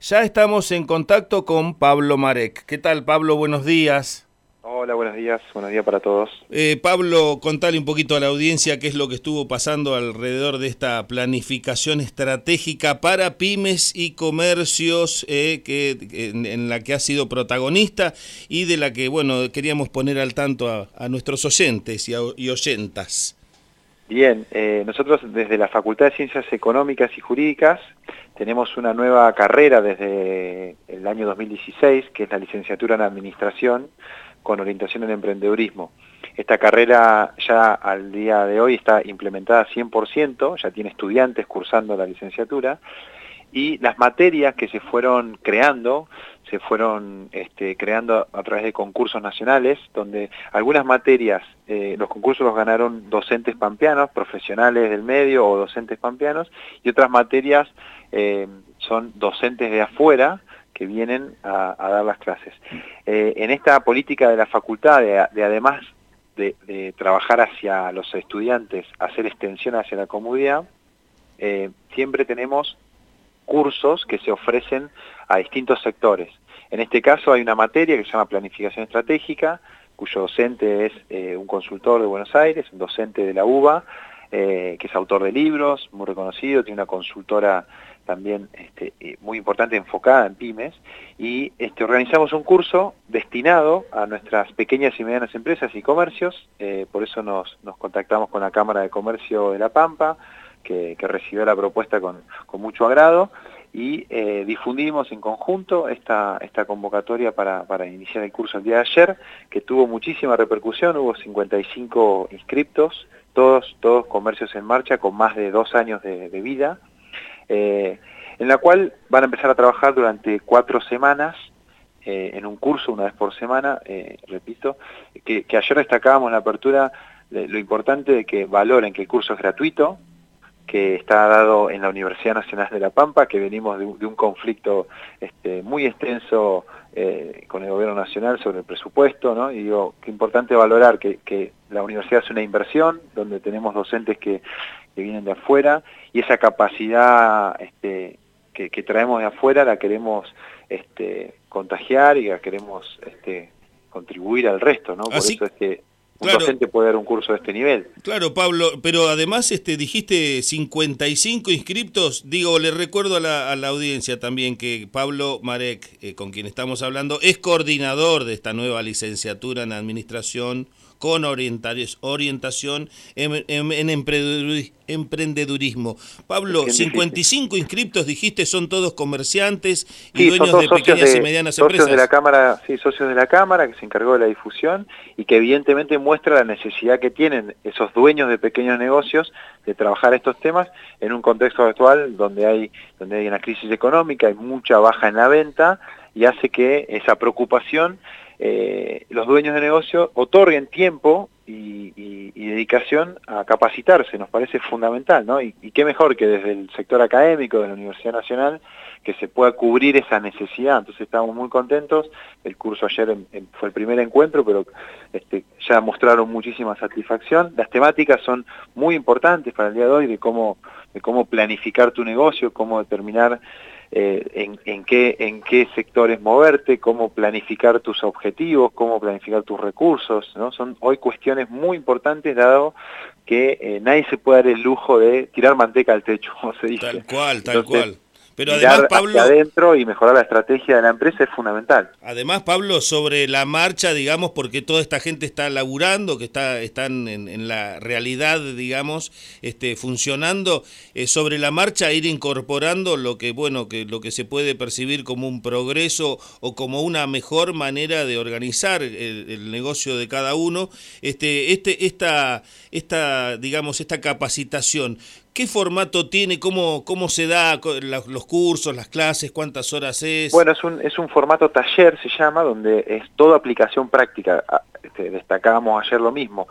Ya estamos en contacto con Pablo Marek. ¿Qué tal, Pablo? Buenos días. Hola, buenos días. Buenos días para todos. Eh, Pablo, contale un poquito a la audiencia qué es lo que estuvo pasando alrededor de esta planificación estratégica para pymes y comercios eh, que, en, la que ha sido protagonista y de la que, bueno, queríamos poner al tanto a, nuestros oyentes y, y oyentas. Bien, eh, nosotros desde la Facultad de Ciencias Económicas y Jurídicas tenemos una nueva carrera desde el año 2016, que es la licenciatura en Administración, con orientación en emprendedurismo. Esta carrera ya al día de hoy está implementada 100%, ya tiene estudiantes cursando la licenciatura, y las materias que se fueron creando, se fueron este, creando a través de concursos nacionales, donde algunas materias, eh, los concursos los ganaron docentes pampeanos, profesionales del medio o docentes pampeanos, y otras materias eh, son docentes de afuera, que vienen a, dar las clases. Eh, en esta política de la facultad, de, además de, trabajar hacia los estudiantes, hacer extensión hacia la comunidad, siempre tenemos cursos que se ofrecen a distintos sectores. En este caso hay una materia que se llama Planificación Estratégica, cuyo docente es eh, un consultor de Buenos Aires, un docente de la UBA, que es autor de libros, muy reconocido, tiene una consultora también este, eh, muy importante enfocada en pymes y este, organizamos un curso destinado a nuestras pequeñas y medianas empresas y comercios, eh, por eso nos, contactamos con la Cámara de Comercio de La Pampa, que, recibió la propuesta con, mucho agrado y eh, difundimos en conjunto esta, convocatoria para, iniciar el curso el día de ayer, que tuvo muchísima repercusión, hubo 55 inscriptos, todos, todos comercios en marcha con más de dos años de vida, eh, en la cual van a empezar a trabajar durante cuatro semanas eh, en un curso una vez por semana, repito, que, ayer destacábamos en la apertura lo importante de que valoren que el curso es gratuito, que está dado en la Universidad Nacional de La Pampa, que venimos de, un conflicto este, muy extenso con el gobierno nacional sobre el presupuesto, ¿no? y digo, qué importante valorar que, que la universidad es una inversión, donde tenemos docentes que, que vienen de afuera y esa capacidad este, que, traemos de afuera la queremos este, contagiar y la queremos este, contribuir al resto, ¿no? Por eso es que un docente puede dar un curso de este nivel. Claro, Pablo, pero además este, dijiste 55 inscriptos. Digo, le recuerdo a la, a la audiencia también que Pablo Marek, eh, con quien estamos hablando, es coordinador de esta nueva licenciatura en Administración con orientación en, emprendedurismo. Pablo, 55 inscriptos, dijiste, son todos comerciantes y dueños de pequeñas y medianas socios empresas. De la cámara, sí, socios de la Cámara, que se encargó de la difusión y que evidentemente muestra la necesidad que tienen esos dueños de pequeños negocios de trabajar estos temas en un contexto actual donde hay, donde hay una crisis económica, hay mucha baja en la venta y hace que esa preocupación eh, los dueños de negocio otorguen tiempo y, dedicación a capacitarse, nos parece fundamental, ¿no? Y, qué mejor que desde el sector académico de la Universidad Nacional que se pueda cubrir esa necesidad. Entonces estamos muy contentos. El curso ayer fue el primer encuentro, pero este, ya mostraron muchísima satisfacción. Las temáticas son muy importantes para el día de hoy de cómo, de cómo planificar tu negocio, cómo determinar eh, en, qué, en qué sectores moverte, cómo planificar tus objetivos, cómo planificar tus recursos, ¿no? Son hoy cuestiones muy importantes dado que eh, nadie se puede dar el lujo de tirar manteca al techo, como se dice. Tal cual, tal cual. Pero además, Pablo... adentro y mejorar la estrategia de la empresa es fundamental. Además, Pablo, sobre la marcha, digamos, porque toda esta gente está laburando, que está, están en, la realidad, digamos, este, funcionando, eh, sobre la marcha ir incorporando lo que, bueno, que lo que se puede percibir como un progreso o como una mejor manera de organizar el, el negocio de cada uno, este, este, esta, esta, digamos, esta capacitación, ¿Qué formato tiene? ¿Cómo, cómo se da los cursos, las clases? ¿Cuántas horas es? Bueno, es un, es un formato taller, se llama, donde es toda aplicación práctica. Ah, este, destacábamos ayer lo mismo.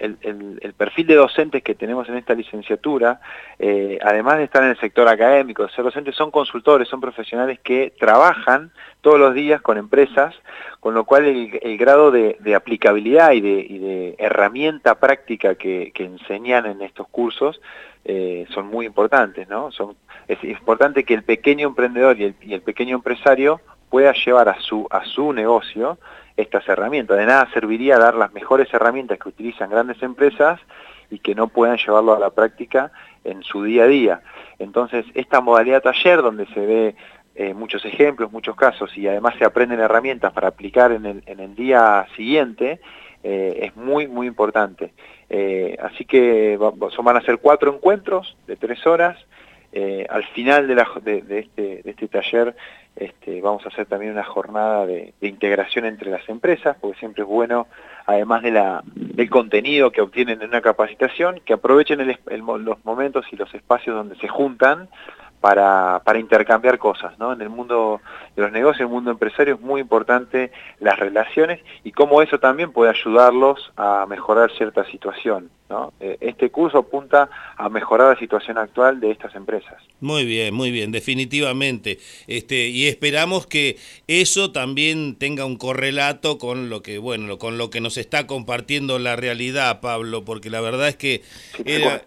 el, perfil de docentes que tenemos en esta licenciatura, eh, además de estar en el sector académico, de ser docentes, son consultores, son profesionales que trabajan todos los días con empresas, con lo cual el, grado de, aplicabilidad y de, herramienta práctica que, enseñan en estos cursos eh, son muy importantes, ¿no? Son, es importante que el pequeño emprendedor y el, pequeño empresario pueda llevar a su, a su negocio estas herramientas. De nada serviría dar las mejores herramientas que utilizan grandes empresas y que no puedan llevarlo a la práctica en su día a día. Entonces, esta modalidad taller donde se ve eh, muchos ejemplos, muchos casos y además se aprenden herramientas para aplicar en el, en el día siguiente, eh, es muy, muy importante. Eh, así que van a ser cuatro encuentros de tres horas. al final de, este, este, taller este, vamos a hacer también una jornada de, integración entre las empresas, porque siempre es bueno, además de la, del contenido que obtienen en una capacitación, que aprovechen los momentos y los espacios donde se juntan para, para intercambiar cosas. ¿no? En el mundo de los negocios, en el mundo empresario es muy importante las relaciones y cómo eso también puede ayudarlos a mejorar cierta situación. ¿No? Eh, este curso apunta a mejorar la situación actual de estas empresas. Muy bien, muy bien, definitivamente. Este, y esperamos que eso también tenga un correlato con lo que, bueno, con lo que nos está compartiendo la realidad, Pablo, porque la verdad es que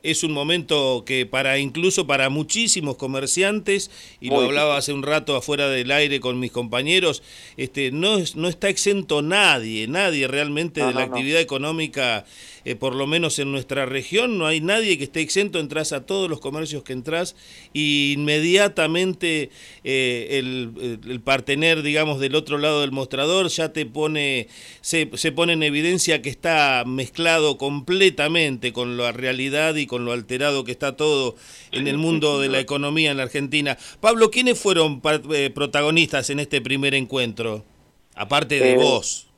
es un momento que para incluso para muchísimos comerciantes, y lo hablaba hace un rato afuera del aire con mis compañeros, este, no, no está exento nadie, nadie realmente de la actividad económica eh, por lo menos en nuestra región, no hay nadie que esté exento, entras a todos los comercios que entras y inmediatamente eh, el, el, partener, digamos, del otro lado del mostrador ya te pone, se, se pone en evidencia que está mezclado completamente con la realidad y con lo alterado que está todo en el mundo de la economía en la Argentina. Pablo, ¿quiénes fueron eh, protagonistas en este primer encuentro? Aparte de vos.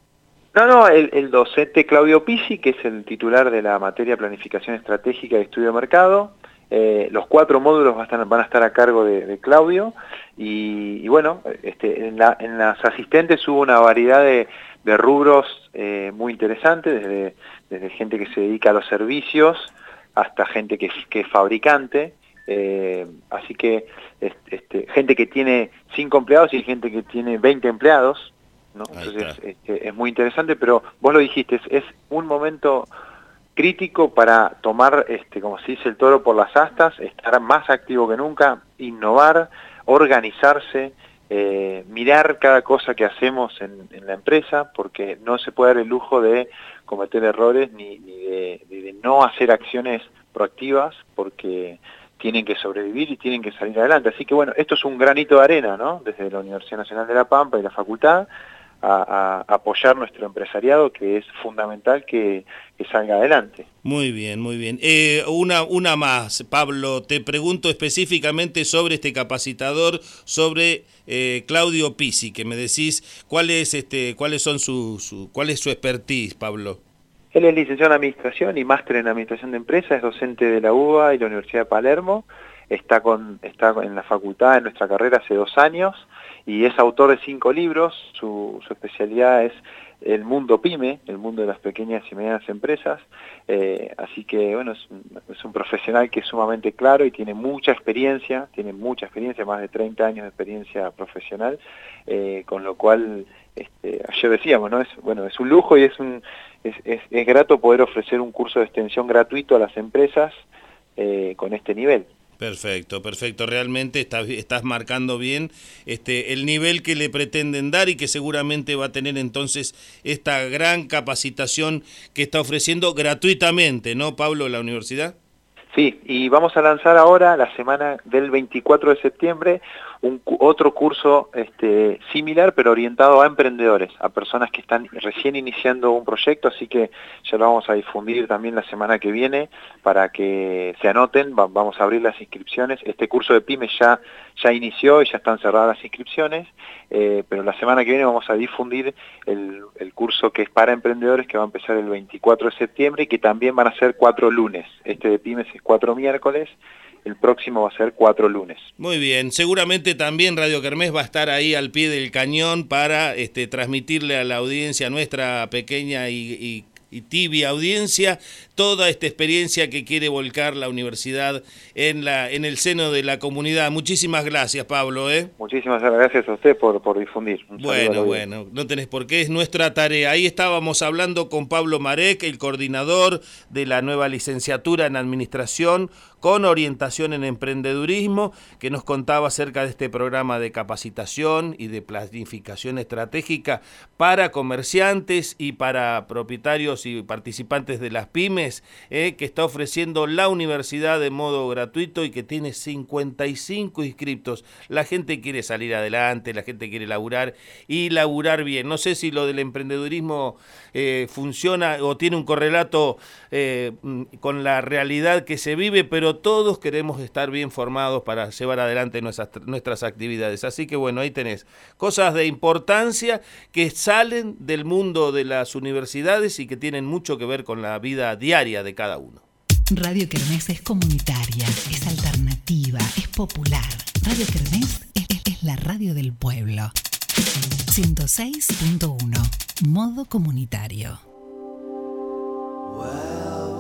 No, no, el, docente Claudio Pisi, que es el titular de la materia Planificación Estratégica y Estudio de Mercado. Eh, los cuatro módulos van a estar, a, cargo de, Claudio y, bueno, este, en, las asistentes hubo una variedad de, rubros eh, muy interesantes, desde, gente que se dedica a los servicios hasta gente que, es fabricante. Eh, así que este, gente que tiene cinco empleados y gente que tiene 20 empleados, entonces este, es muy interesante, pero vos lo dijiste, es, un momento crítico para tomar, este, como se dice, el toro por las astas, estar más activo que nunca, innovar, organizarse, eh, mirar cada cosa que hacemos en, la empresa, porque no se puede dar el lujo de cometer errores ni, de, de, no hacer acciones proactivas, porque tienen que sobrevivir y tienen que salir adelante. Así que bueno, esto es un granito de arena, ¿no? Desde la Universidad Nacional de La Pampa y la facultad, a, apoyar nuestro empresariado, que es fundamental que, salga adelante. Muy bien, muy bien. Eh, una, una más, Pablo, te pregunto específicamente sobre este capacitador, sobre eh, Claudio Pisi, que me decís cuál es este, cuáles son su, su, cuál es su expertise, Pablo. Él es licenciado en Administración y máster en Administración de Empresas, es docente de la UBA y la Universidad de Palermo, está, con, está en la facultad, en nuestra carrera hace dos años, y es autor de cinco libros, su, especialidad es el mundo pyme, el mundo de las pequeñas y medianas empresas, eh, así que bueno, es un, profesional que es sumamente claro y tiene mucha experiencia, tiene mucha experiencia, más de 30 años de experiencia profesional, eh, con lo cual, este, ayer decíamos, ¿no? Es, bueno, es un lujo y es, es, es, grato poder ofrecer un curso de extensión gratuito a las empresas eh, con este nivel. Perfecto, perfecto. Realmente estás, estás marcando bien este, el nivel que le pretenden dar y que seguramente va a tener entonces esta gran capacitación que está ofreciendo gratuitamente, ¿no, Pablo, la universidad? Sí, y vamos a lanzar ahora, la semana del 24 de septiembre, un, otro curso este, similar, pero orientado a emprendedores, a personas que están recién iniciando un proyecto, así que ya lo vamos a difundir también la semana que viene para que se anoten, vamos a abrir las inscripciones. Este curso de PYME ya, ya inició y ya están cerradas las inscripciones, eh, pero la semana que viene vamos a difundir el, curso que es para emprendedores, que va a empezar el 24 de septiembre y que también van a ser cuatro lunes. Este de PYME es cuatro miércoles, el próximo va a ser cuatro lunes. Muy bien, seguramente también Radio Kermés va a estar ahí al pie del cañón para este, transmitirle a la audiencia nuestra pequeña y y tibia audiencia toda esta experiencia que quiere volcar la universidad en, la, en el seno de la comunidad. Muchísimas gracias, Pablo. ¿eh? Muchísimas gracias a usted por, por difundir. bueno, bueno, no tenés por qué, es nuestra tarea. Ahí estábamos hablando con Pablo Marek, el coordinador de la nueva licenciatura en Administración con orientación en emprendedurismo, que nos contaba acerca de este programa de capacitación y de planificación estratégica para comerciantes y para propietarios y participantes de las pymes, eh, que está ofreciendo la universidad de modo gratuito y que tiene 55 inscriptos. La gente quiere salir adelante, la gente quiere laburar y laburar bien. No sé si lo del emprendedurismo eh, funciona o tiene un correlato eh, con la realidad que se vive, pero todos queremos estar bien formados para llevar adelante nuestras, nuestras actividades. Así que bueno, ahí tenés cosas de importancia que salen del mundo de las universidades y que tienen mucho que ver con la vida diaria de cada uno. Radio Kermés es comunitaria, es alternativa, es popular. Radio Kermés es, la radio del pueblo. 106.1 Modo comunitario. Wow.